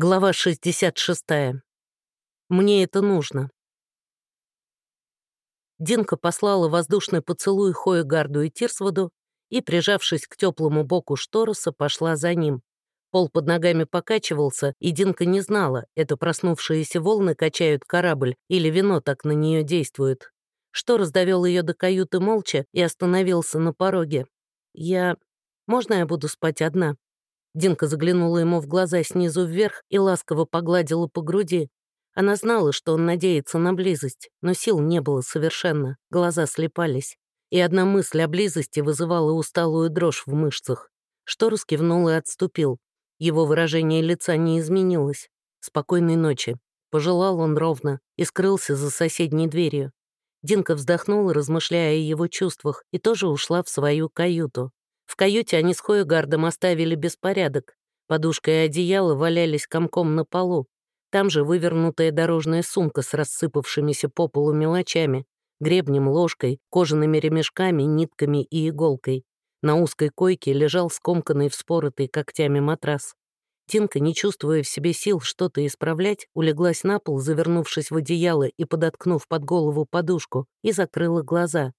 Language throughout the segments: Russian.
Глава 66. Мне это нужно. Динка послала воздушный поцелуй Хоегарду и Тирсводу и, прижавшись к теплому боку Штороса, пошла за ним. Пол под ногами покачивался, и Динка не знала, это проснувшиеся волны качают корабль или вино так на нее действует. Шторос довел ее до каюты молча и остановился на пороге. «Я... Можно я буду спать одна?» Динка заглянула ему в глаза снизу вверх и ласково погладила по груди. Она знала, что он надеется на близость, но сил не было совершенно, глаза слепались. И одна мысль о близости вызывала усталую дрожь в мышцах. Шторус кивнул и отступил. Его выражение лица не изменилось. «Спокойной ночи», — пожелал он ровно и скрылся за соседней дверью. Динка вздохнула, размышляя о его чувствах, и тоже ушла в свою каюту. В каюте они с Хойгардом оставили беспорядок. Подушка и одеяло валялись комком на полу. Там же вывернутая дорожная сумка с рассыпавшимися по полу мелочами, гребнем, ложкой, кожаными ремешками, нитками и иголкой. На узкой койке лежал скомканный, вспоротый когтями матрас. Тинка, не чувствуя в себе сил что-то исправлять, улеглась на пол, завернувшись в одеяло и подоткнув под голову подушку, и закрыла глаза.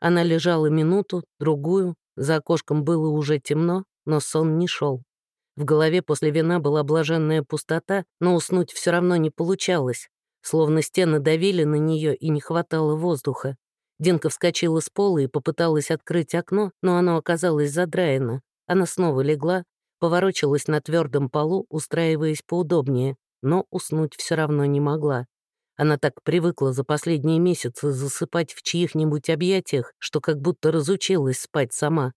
Она лежала минуту, другую, за окошком было уже темно, но сон не шел. В голове после вина была блаженная пустота, но уснуть все равно не получалось. Словно стены давили на нее и не хватало воздуха. Динка вскочила с пола и попыталась открыть окно, но оно оказалось задраено. Она снова легла, поворочилась на твердом полу, устраиваясь поудобнее, но уснуть все равно не могла. Она так привыкла за последние месяцы засыпать в чьих-нибудь объятиях, что как будто разучилась спать сама.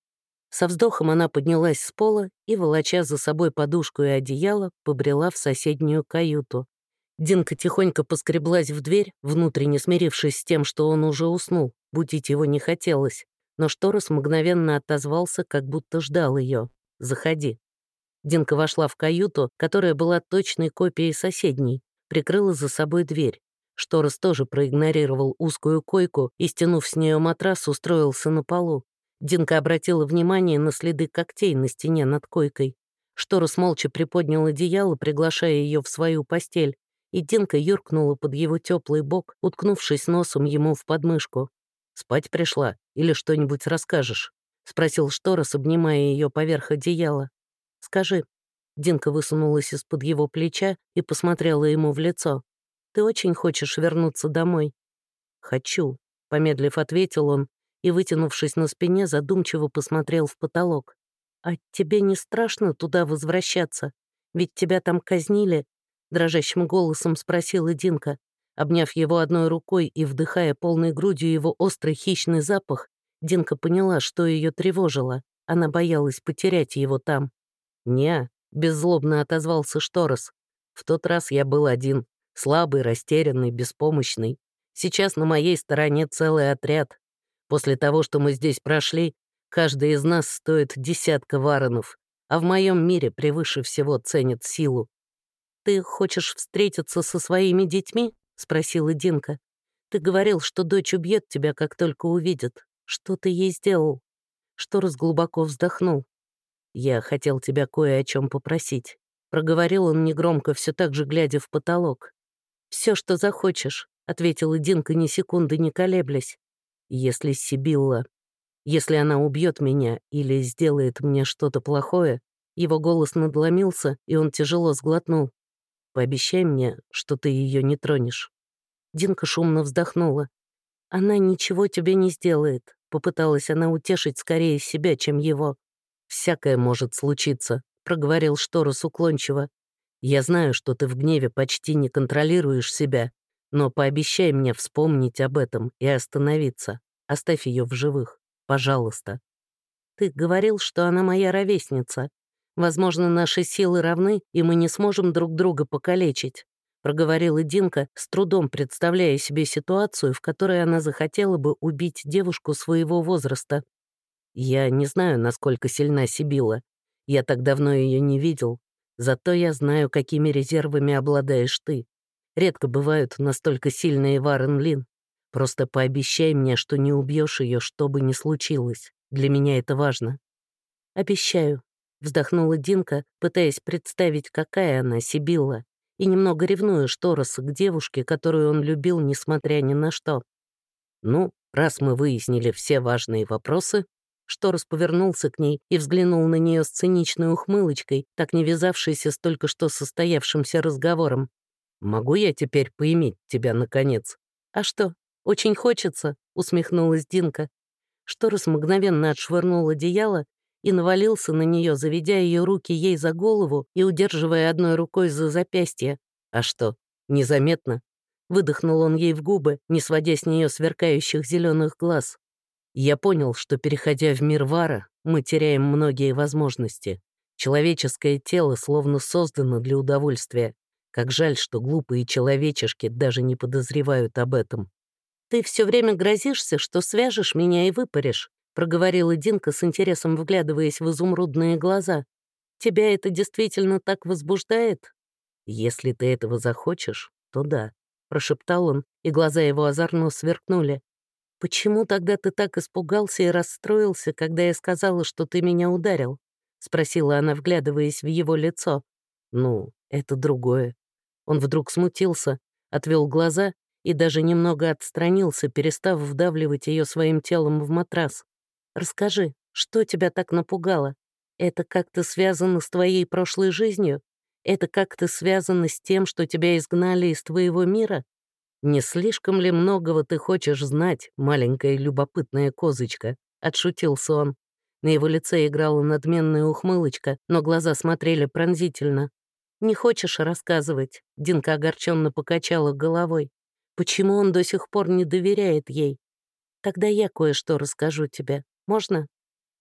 Со вздохом она поднялась с пола и, волоча за собой подушку и одеяло, побрела в соседнюю каюту. Динка тихонько поскреблась в дверь, внутренне смирившись с тем, что он уже уснул, будить его не хотелось. Но Шторос мгновенно отозвался, как будто ждал ее. «Заходи». Динка вошла в каюту, которая была точной копией соседней, прикрыла за собой дверь. Шторос тоже проигнорировал узкую койку и, стянув с нее матрас, устроился на полу. Динка обратила внимание на следы когтей на стене над койкой. Шторос молча приподнял одеяло, приглашая ее в свою постель, и Динка юркнула под его теплый бок, уткнувшись носом ему в подмышку. «Спать пришла? Или что-нибудь расскажешь?» — спросил Шторос, обнимая ее поверх одеяла. «Скажи». Динка высунулась из-под его плеча и посмотрела ему в лицо. Ты очень хочешь вернуться домой?» «Хочу», — помедлив ответил он и, вытянувшись на спине, задумчиво посмотрел в потолок. «А тебе не страшно туда возвращаться? Ведь тебя там казнили?» — дрожащим голосом спросила Динка. Обняв его одной рукой и вдыхая полной грудью его острый хищный запах, Динка поняла, что ее тревожило. Она боялась потерять его там. «Не», — беззлобно отозвался Шторос. «В тот раз я был один. Слабый, растерянный, беспомощный. Сейчас на моей стороне целый отряд. После того, что мы здесь прошли, каждый из нас стоит десятка варонов, а в моем мире превыше всего ценят силу. «Ты хочешь встретиться со своими детьми?» — спросила Динка. «Ты говорил, что дочь убьет тебя, как только увидит. Что ты ей сделал?» Шторос глубоко вздохнул. «Я хотел тебя кое о чем попросить», — проговорил он негромко, все так же глядя в потолок. Все, что захочешь», — ответила Динка ни секунды не колеблясь. «Если Сибилла... Если она убьет меня или сделает мне что-то плохое...» Его голос надломился, и он тяжело сглотнул. «Пообещай мне, что ты ее не тронешь». Динка шумно вздохнула. «Она ничего тебе не сделает», — попыталась она утешить скорее себя, чем его. «Всякое может случиться», — проговорил Шторос уклончиво. Я знаю, что ты в гневе почти не контролируешь себя, но пообещай мне вспомнить об этом и остановиться. Оставь ее в живых, пожалуйста. Ты говорил, что она моя ровесница. Возможно, наши силы равны, и мы не сможем друг друга покалечить. Проговорила Динка, с трудом представляя себе ситуацию, в которой она захотела бы убить девушку своего возраста. Я не знаю, насколько сильна Сибила. Я так давно ее не видел, Зато я знаю, какими резервами обладаешь ты. Редко бывают настолько сильные Варен Лин. Просто пообещай мне, что не убьешь ее, что бы ни случилось. Для меня это важно. Обещаю. Вздохнула Динка, пытаясь представить, какая она, Сибилла, и немного ревнуя Штороса к девушке, которую он любил, несмотря ни на что. «Ну, раз мы выяснили все важные вопросы, Шторос повернулся к ней и взглянул на нее с циничной ухмылочкой, так не вязавшейся с только что состоявшимся разговором. «Могу я теперь поиметь тебя, наконец?» «А что, очень хочется?» — усмехнулась Динка. Шторос мгновенно отшвырнул одеяло и навалился на нее, заведя ее руки ей за голову и удерживая одной рукой за запястье. «А что, незаметно?» Выдохнул он ей в губы, не сводя с нее сверкающих зеленых глаз. Я понял, что, переходя в мир Вара, мы теряем многие возможности. Человеческое тело словно создано для удовольствия. Как жаль, что глупые человечешки даже не подозревают об этом. «Ты все время грозишься, что свяжешь меня и выпаришь», проговорила Динка с интересом вглядываясь в изумрудные глаза. «Тебя это действительно так возбуждает?» «Если ты этого захочешь, то да», — прошептал он, и глаза его озорно сверкнули. «Почему тогда ты так испугался и расстроился, когда я сказала, что ты меня ударил?» — спросила она, вглядываясь в его лицо. «Ну, это другое». Он вдруг смутился, отвел глаза и даже немного отстранился, перестав вдавливать ее своим телом в матрас. «Расскажи, что тебя так напугало? Это как-то связано с твоей прошлой жизнью? Это как-то связано с тем, что тебя изгнали из твоего мира? «Не слишком ли многого ты хочешь знать, маленькая любопытная козочка?» — отшутился он. На его лице играла надменная ухмылочка, но глаза смотрели пронзительно. «Не хочешь рассказывать?» — Динка огорченно покачала головой. «Почему он до сих пор не доверяет ей?» «Тогда я кое-что расскажу тебе. Можно?»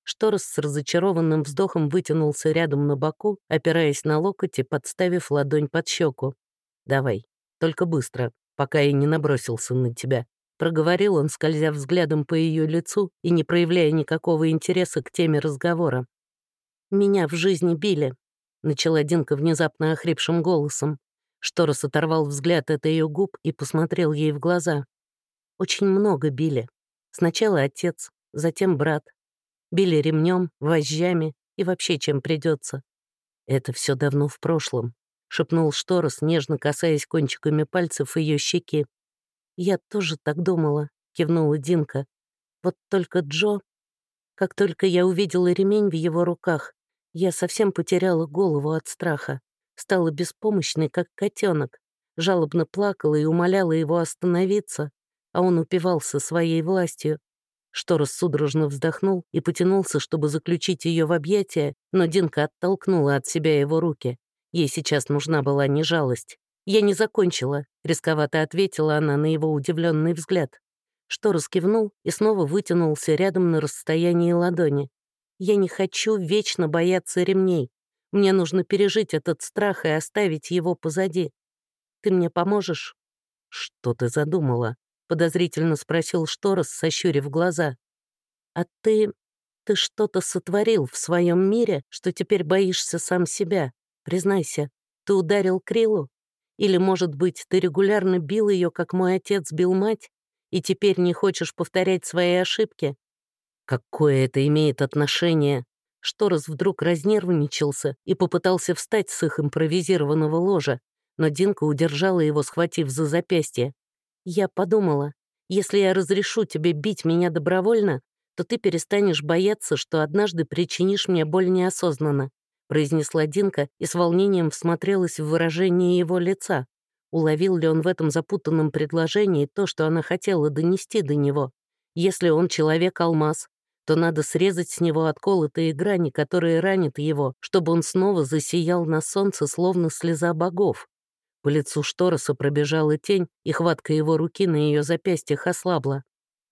Шторос с разочарованным вздохом вытянулся рядом на боку, опираясь на локоть и подставив ладонь под щеку. «Давай, только быстро, пока я не набросился на тебя», — проговорил он, скользя взглядом по ее лицу и не проявляя никакого интереса к теме разговора. «Меня в жизни били», — начала Динка внезапно охрипшим голосом. Шторос оторвал взгляд от ее губ и посмотрел ей в глаза. «Очень много били. Сначала отец, затем брат. Били ремнем, вожжами и вообще чем придется. Это все давно в прошлом. — шепнул Шторос, нежно касаясь кончиками пальцев ее щеки. «Я тоже так думала», — кивнула Динка. «Вот только Джо...» Как только я увидела ремень в его руках, я совсем потеряла голову от страха, стала беспомощной, как котенок, жалобно плакала и умоляла его остановиться, а он упивался своей властью. Шторос судорожно вздохнул и потянулся, чтобы заключить ее в объятия, но Динка оттолкнула от себя его руки. Ей сейчас нужна была не жалость. «Я не закончила», — рисковато ответила она на его удивленный взгляд. Что раскивнул и снова вытянулся рядом на расстоянии ладони. «Я не хочу вечно бояться ремней. Мне нужно пережить этот страх и оставить его позади. Ты мне поможешь?» «Что ты задумала?» — подозрительно спросил Шторос, сощурив глаза. «А ты... ты что-то сотворил в своем мире, что теперь боишься сам себя. Признайся, ты ударил Крилу? Или, может быть, ты регулярно бил ее, как мой отец бил мать, и теперь не хочешь повторять свои ошибки? Какое это имеет отношение? Шторос вдруг разнервничался и попытался встать с их импровизированного ложа, но Динка удержала его, схватив за запястье. «Я подумала, если я разрешу тебе бить меня добровольно, то ты перестанешь бояться, что однажды причинишь мне боль неосознанно произнесла Динка и с волнением всмотрелась в выражение его лица. Уловил ли он в этом запутанном предложении то, что она хотела донести до него? Если он человек-алмаз, то надо срезать с него отколотые грани, которые ранят его, чтобы он снова засиял на солнце, словно слеза богов. По лицу Штороса пробежала тень, и хватка его руки на ее запястьях ослабла.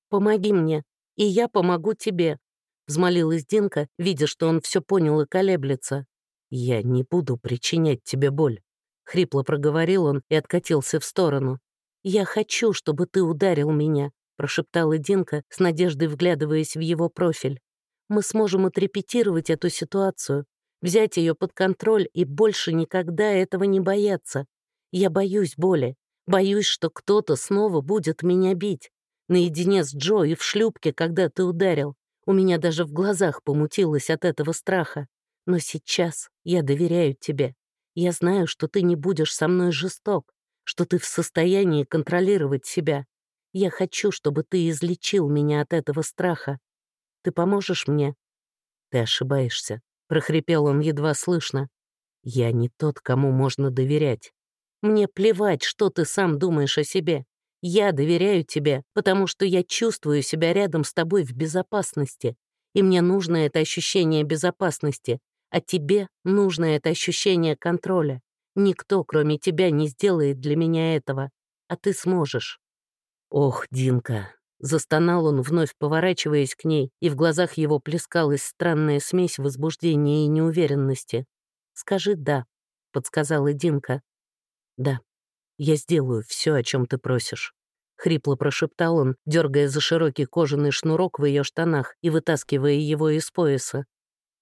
«Помоги мне, и я помогу тебе», — взмолилась Динка, видя, что он все понял и колеблется. «Я не буду причинять тебе боль», — хрипло проговорил он и откатился в сторону. «Я хочу, чтобы ты ударил меня», — прошептала Динка, с надеждой вглядываясь в его профиль. «Мы сможем отрепетировать эту ситуацию, взять ее под контроль и больше никогда этого не бояться. Я боюсь боли, боюсь, что кто-то снова будет меня бить. Наедине с Джо и в шлюпке, когда ты ударил. У меня даже в глазах помутилось от этого страха. Но сейчас я доверяю тебе. Я знаю, что ты не будешь со мной жесток, что ты в состоянии контролировать себя. Я хочу, чтобы ты излечил меня от этого страха. Ты поможешь мне?» «Ты ошибаешься», — прохрипел он едва слышно. «Я не тот, кому можно доверять. Мне плевать, что ты сам думаешь о себе. Я доверяю тебе, потому что я чувствую себя рядом с тобой в безопасности, и мне нужно это ощущение безопасности, а тебе нужно это ощущение контроля. Никто, кроме тебя, не сделает для меня этого, а ты сможешь». «Ох, Динка!» — застонал он, вновь поворачиваясь к ней, и в глазах его плескалась странная смесь возбуждения и неуверенности. «Скажи «да», — подсказала Динка. «Да, я сделаю все, о чем ты просишь». Хрипло прошептал он, дергая за широкий кожаный шнурок в ее штанах и вытаскивая его из пояса.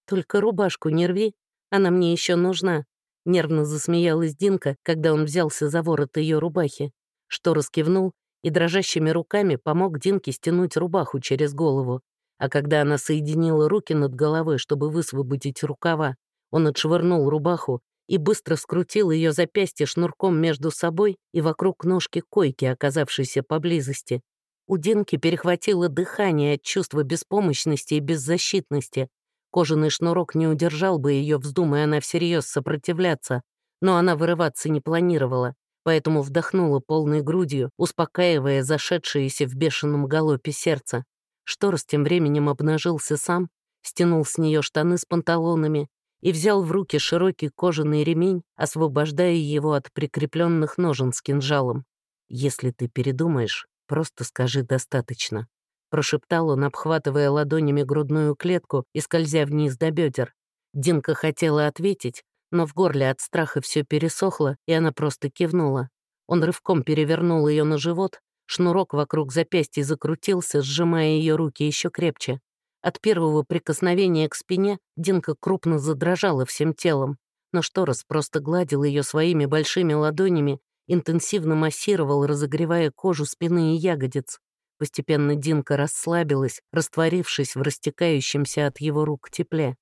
«Только рубашку не рви, она мне еще нужна», — нервно засмеялась Динка, когда он взялся за ворот ее рубахи. Что раскивнул и дрожащими руками помог Динке стянуть рубаху через голову. А когда она соединила руки над головой, чтобы высвободить рукава, он отшвырнул рубаху и быстро скрутил ее запястье шнурком между собой и вокруг ножки койки, оказавшейся поблизости. У Динки перехватило дыхание от чувства беспомощности и беззащитности. Кожаный шнурок не удержал бы ее, вздумая она всерьез сопротивляться, но она вырываться не планировала, поэтому вдохнула полной грудью, успокаивая зашедшееся в бешеном галопе сердце. Шторс тем временем обнажился сам, стянул с нее штаны с панталонами и взял в руки широкий кожаный ремень, освобождая его от прикрепленных ножен с кинжалом. «Если ты передумаешь, просто скажи «достаточно», — прошептал он, обхватывая ладонями грудную клетку и скользя вниз до бедер. Динка хотела ответить, но в горле от страха все пересохло, и она просто кивнула. Он рывком перевернул ее на живот, шнурок вокруг запястья закрутился, сжимая ее руки еще крепче. От первого прикосновения к спине Динка крупно задрожала всем телом, но Шторос просто гладил ее своими большими ладонями, интенсивно массировал, разогревая кожу спины и ягодиц. Постепенно Динка расслабилась, растворившись в растекающемся от его рук тепле.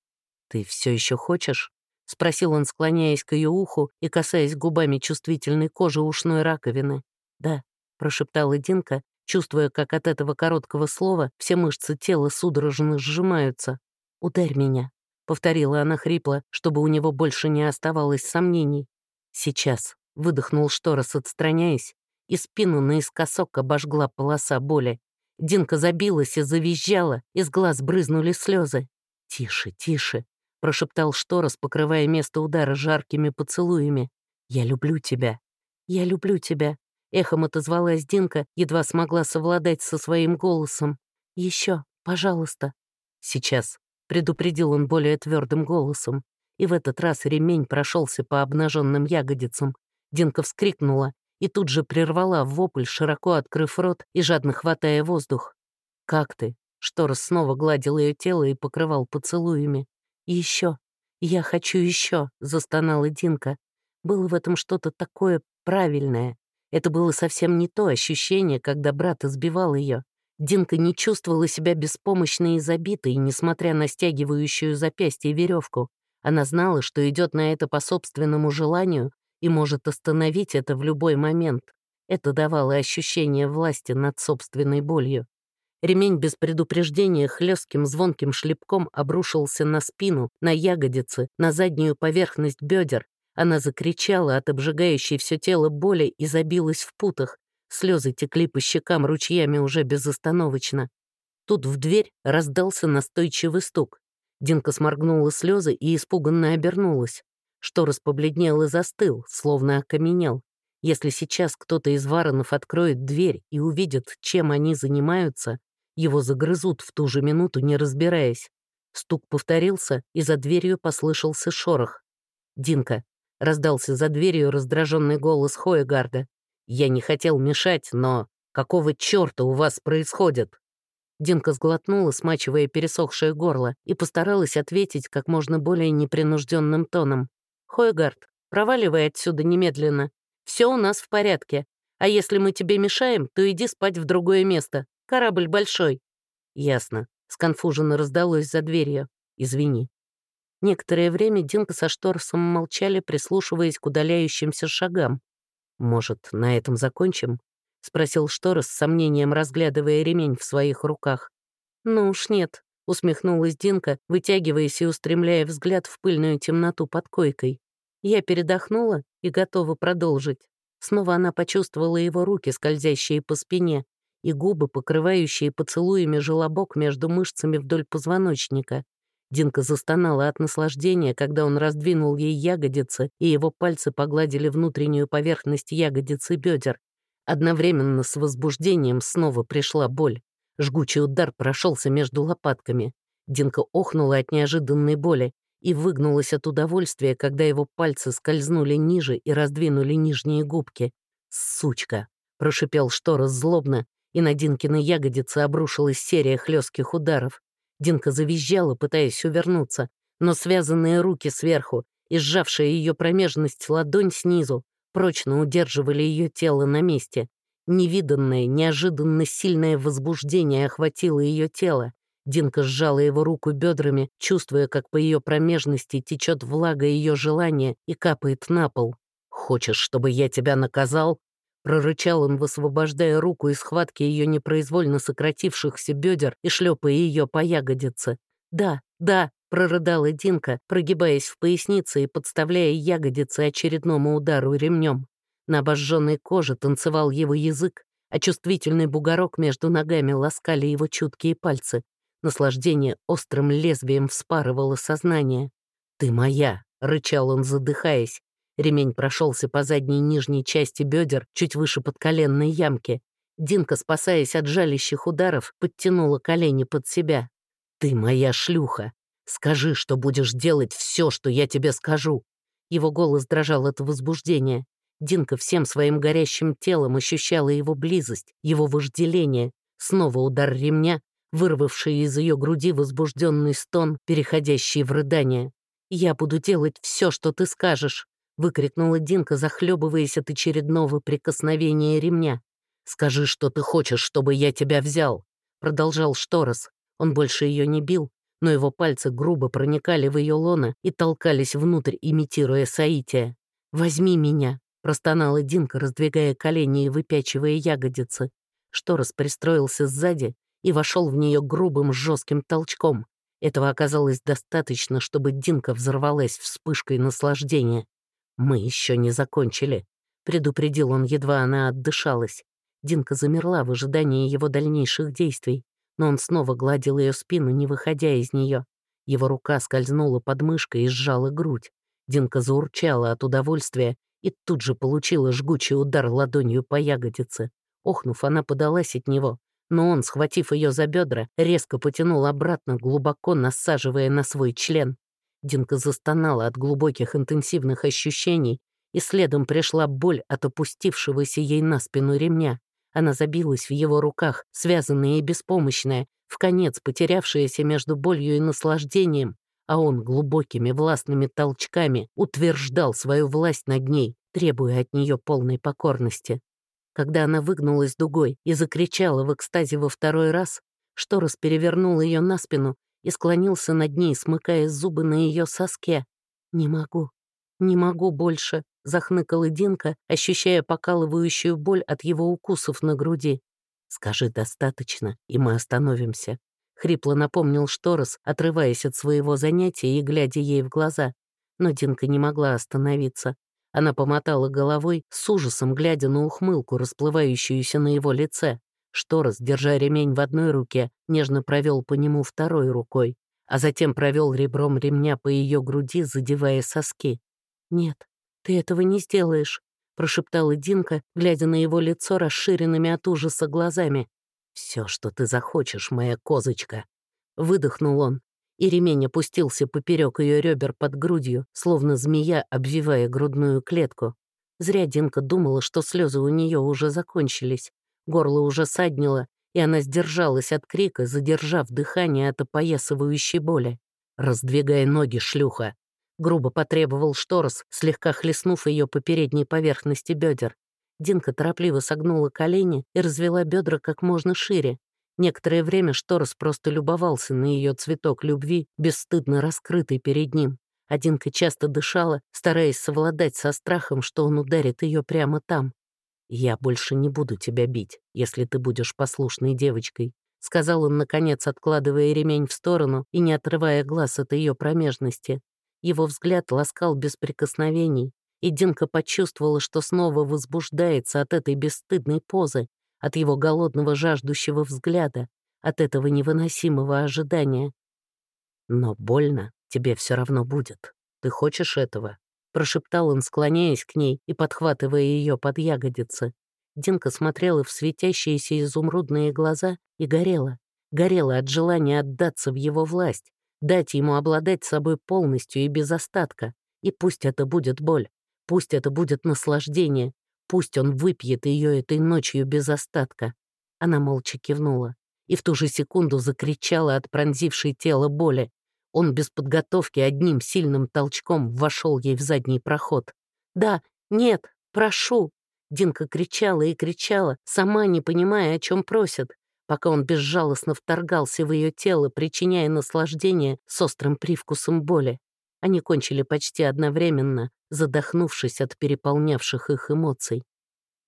«Ты все еще хочешь?» — спросил он, склоняясь к ее уху и касаясь губами чувствительной кожи ушной раковины. «Да», — прошептала Динка, чувствуя, как от этого короткого слова все мышцы тела судорожно сжимаются. «Ударь меня», — повторила она хрипло, чтобы у него больше не оставалось сомнений. «Сейчас», — выдохнул Шторос, отстраняясь, и спину наискосок обожгла полоса боли. Динка забилась и завизжала, из глаз брызнули слезы. «Тише, тише», — прошептал Шторос, покрывая место удара жаркими поцелуями. «Я люблю тебя. Я люблю тебя», Эхом отозвалась Динка, едва смогла совладать со своим голосом. Еще, пожалуйста. Сейчас, предупредил он более твердым голосом. И в этот раз ремень прошелся по обнаженным ягодицам. Динка вскрикнула и тут же прервала вопль, широко открыв рот и жадно хватая воздух. «Как ты?» Шторос снова гладил ее тело и покрывал поцелуями. еще, я хочу еще, застонала Динка. Было в этом что-то такое правильное, это было совсем не то ощущение, когда брат избивал ее. Динка не чувствовала себя беспомощной и забитой, несмотря на стягивающую запястье веревку. Она знала, что идет на это по собственному желанию и может остановить это в любой момент. Это давало ощущение власти над собственной болью. Ремень без предупреждения хлестким звонким шлепком обрушился на спину, на ягодицы, на заднюю поверхность бедер, она закричала от обжигающей все тело боли и забилась в путах. Слезы текли по щекам ручьями уже безостановочно. Тут в дверь раздался настойчивый стук. Динка сморгнула слезы и испуганно обернулась. Шторос побледнел и застыл, словно окаменел. Если сейчас кто-то из варонов откроет дверь и увидит, чем они занимаются, его загрызут в ту же минуту, не разбираясь. Стук повторился, и за дверью послышался шорох. «Динка, Раздался за дверью раздраженный голос Хоегарда. «Я не хотел мешать, но какого черта у вас происходит?» Динка сглотнула, смачивая пересохшее горло, и постаралась ответить как можно более непринужденным тоном. «Хойгард, проваливай отсюда немедленно. Все у нас в порядке. А если мы тебе мешаем, то иди спать в другое место. Корабль большой». «Ясно», — сконфуженно раздалось за дверью. «Извини». Некоторое время Динка со Шторсом молчали, прислушиваясь к удаляющимся шагам. «Может, на этом закончим?» — спросил Шторос с сомнением, разглядывая ремень в своих руках. «Ну уж нет», — усмехнулась Динка, вытягиваясь и устремляя взгляд в пыльную темноту под койкой. Я передохнула и готова продолжить. Снова она почувствовала его руки, скользящие по спине, и губы, покрывающие поцелуями желобок между мышцами вдоль позвоночника. Динка застонала от наслаждения, когда он раздвинул ей ягодицы, и его пальцы погладили внутреннюю поверхность ягодицы бедер. Одновременно с возбуждением снова пришла боль. Жгучий удар прошелся между лопатками. Динка охнула от неожиданной боли и выгнулась от удовольствия, когда его пальцы скользнули ниже и раздвинули нижние губки. «Сучка!» — прошипел Шторос злобно, и на Динкины ягодицы обрушилась серия хлестких ударов. Динка завизжала, пытаясь увернуться, но связанные руки сверху и сжавшая ее промежность ладонь снизу прочно удерживали ее тело на месте. Невиданное, неожиданно сильное возбуждение охватило ее тело. Динка сжала его руку бедрами, чувствуя, как по ее промежности течет влага ее желания и капает на пол. «Хочешь, чтобы я тебя наказал?» Прорычал он, высвобождая руку из схватки ее непроизвольно сократившихся бедер и шлепая ее по ягодице. «Да, да», — прорыдала Динка, прогибаясь в пояснице и подставляя ягодицы очередному удару ремнем. На обожженной коже танцевал его язык, а чувствительный бугорок между ногами ласкали его чуткие пальцы. Наслаждение острым лезвием вспарывало сознание. «Ты моя!» — рычал он, задыхаясь. Ремень прошелся по задней нижней части бедер, чуть выше подколенной ямки. Динка, спасаясь от жалящих ударов, подтянула колени под себя. «Ты моя шлюха! Скажи, что будешь делать все, что я тебе скажу!» Его голос дрожал от возбуждения. Динка всем своим горящим телом ощущала его близость, его вожделение. Снова удар ремня, вырвавший из ее груди возбужденный стон, переходящий в рыдание. «Я буду делать все, что ты скажешь», выкрикнула Динка, захлебываясь от очередного прикосновения ремня. «Скажи, что ты хочешь, чтобы я тебя взял», — продолжал Шторос. Он больше ее не бил, но его пальцы грубо проникали в ее лоно и толкались внутрь, имитируя соитие. «Возьми меня», — простонала Динка, раздвигая колени и выпячивая ягодицы. Шторос пристроился сзади и вошел в нее грубым жестким толчком. Этого оказалось достаточно, чтобы Динка взорвалась вспышкой наслаждения. «Мы еще не закончили», — предупредил он, едва она отдышалась. Динка замерла в ожидании его дальнейших действий, но он снова гладил ее спину, не выходя из нее. Его рука скользнула под мышкой и сжала грудь. Динка заурчала от удовольствия и тут же получила жгучий удар ладонью по ягодице. Охнув, она подалась от него, но он, схватив ее за бедра, резко потянул обратно, глубоко насаживая на свой член. Динка застонала от глубоких интенсивных ощущений, и следом пришла боль от опустившегося ей на спину ремня. Она забилась в его руках, связанная и беспомощная, в конец потерявшаяся между болью и наслаждением, а он глубокими властными толчками утверждал свою власть над ней, требуя от нее полной покорности. Когда она выгнулась дугой и закричала в экстазе во второй раз, Шторос перевернул ее на спину и склонился над ней, смыкая зубы на ее соске. «Не могу, не могу больше», — захныкала Динка, ощущая покалывающую боль от его укусов на груди. «Скажи достаточно, и мы остановимся», — хрипло напомнил Шторос, отрываясь от своего занятия и глядя ей в глаза. Но Динка не могла остановиться. Она помотала головой, с ужасом глядя на ухмылку, расплывающуюся на его лице. Шторос, держа ремень в одной руке, нежно провел по нему второй рукой, а затем провел ребром ремня по ее груди, задевая соски. «Нет, ты этого не сделаешь», — прошептала Динка, глядя на его лицо расширенными от ужаса глазами. «Все, что ты захочешь, моя козочка», — выдохнул он, и ремень опустился поперек ее ребер под грудью, словно змея, обвивая грудную клетку. Зря Динка думала, что слезы у нее уже закончились. Горло уже саднило, и она сдержалась от крика, задержав дыхание от опоясывающей боли. «Раздвигай ноги, шлюха!» Грубо потребовал Шторос, слегка хлестнув ее по передней поверхности бедер. Динка торопливо согнула колени и развела бедра как можно шире. Некоторое время Шторос просто любовался на ее цветок любви, бесстыдно раскрытый перед ним. Одинка часто дышала, стараясь совладать со страхом, что он ударит ее прямо там. «Я больше не буду тебя бить, если ты будешь послушной девочкой», сказал он, наконец, откладывая ремень в сторону и не отрывая глаз от ее промежности. Его взгляд ласкал без прикосновений, и Динка почувствовала, что снова возбуждается от этой бесстыдной позы, от его голодного жаждущего взгляда, от этого невыносимого ожидания. «Но больно тебе все равно будет. Ты хочешь этого?» Прошептал он, склоняясь к ней и подхватывая ее под ягодицы. Динка смотрела в светящиеся изумрудные глаза и горела. Горела от желания отдаться в его власть, дать ему обладать собой полностью и без остатка. И пусть это будет боль, пусть это будет наслаждение, Пусть он выпьет ее этой ночью без остатка. Она молча кивнула и в ту же секунду закричала от пронзившей тело боли. Он без подготовки одним сильным толчком вошел ей в задний проход. «Да, нет, прошу!» Динка кричала и кричала, сама не понимая, о чем просит, пока он безжалостно вторгался в ее тело, причиняя наслаждение с острым привкусом боли. Они кончили почти одновременно, задохнувшись от переполнявших их эмоций.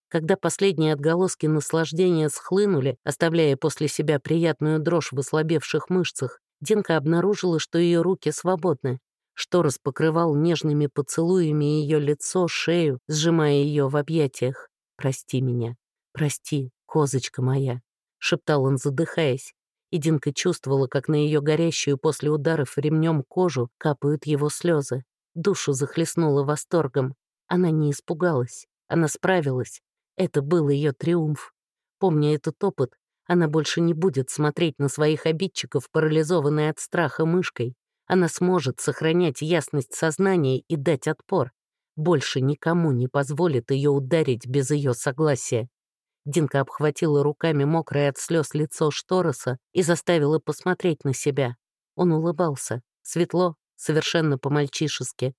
Когда последние отголоски наслаждения схлынули, оставляя после себя приятную дрожь в ослабевших мышцах, Динка обнаружила, что ее руки свободны. Шторос покрывал нежными поцелуями ее лицо, шею, сжимая ее в объятиях. «Прости меня, прости, козочка моя», — шептал он, задыхаясь и Динка чувствовала, как на ее горящую после ударов ремнем кожу капают его слезы. Душу захлестнула восторгом. Она не испугалась, она справилась. Это был ее триумф. Помня этот опыт, она больше не будет смотреть на своих обидчиков, парализованной от страха мышкой. Она сможет сохранять ясность сознания и дать отпор. Больше никому не позволит ее ударить без ее согласия. Динка обхватила руками мокрое от слез лицо Штороса и заставила посмотреть на себя. Он улыбался, светло, совершенно по-мальчишески.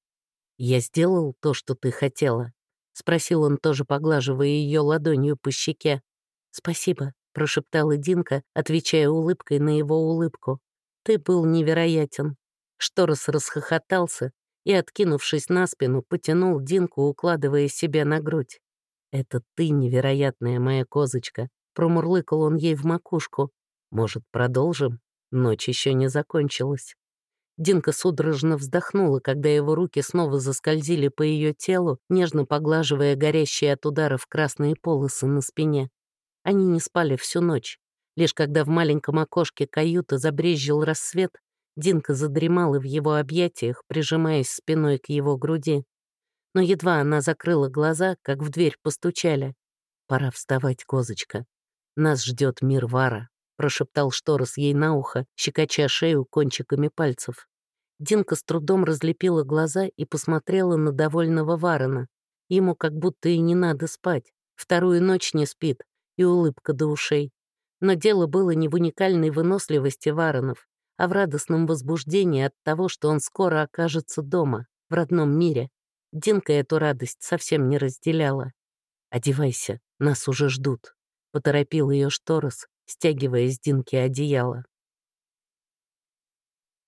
«Я сделал то, что ты хотела?» — спросил он, тоже поглаживая ее ладонью по щеке. «Спасибо», — прошептала Динка, отвечая улыбкой на его улыбку. «Ты был невероятен». Шторос расхохотался и, откинувшись на спину, потянул Динку, укладывая себе на грудь. «Это ты, невероятная моя козочка», — промурлыкал он ей в макушку. «Может, продолжим? Ночь еще не закончилась». Динка судорожно вздохнула, когда его руки снова заскользили по ее телу, нежно поглаживая горящие от ударов красные полосы на спине. Они не спали всю ночь. Лишь когда в маленьком окошке каюты забрезжил рассвет, Динка задремала в его объятиях, прижимаясь спиной к его груди но едва она закрыла глаза, как в дверь постучали. «Пора вставать, козочка. Нас ждет мир Вара», — прошептал Шторос ей на ухо, щекоча шею кончиками пальцев. Динка с трудом разлепила глаза и посмотрела на довольного Варона. Ему как будто и не надо спать. Вторую ночь не спит, и улыбка до ушей. Но дело было не в уникальной выносливости Варонов, а в радостном возбуждении от того, что он скоро окажется дома, в родном мире. Динка эту радость совсем не разделяла. «Одевайся, нас уже ждут», — поторопил ее Шторос, стягивая с Динки одеяло.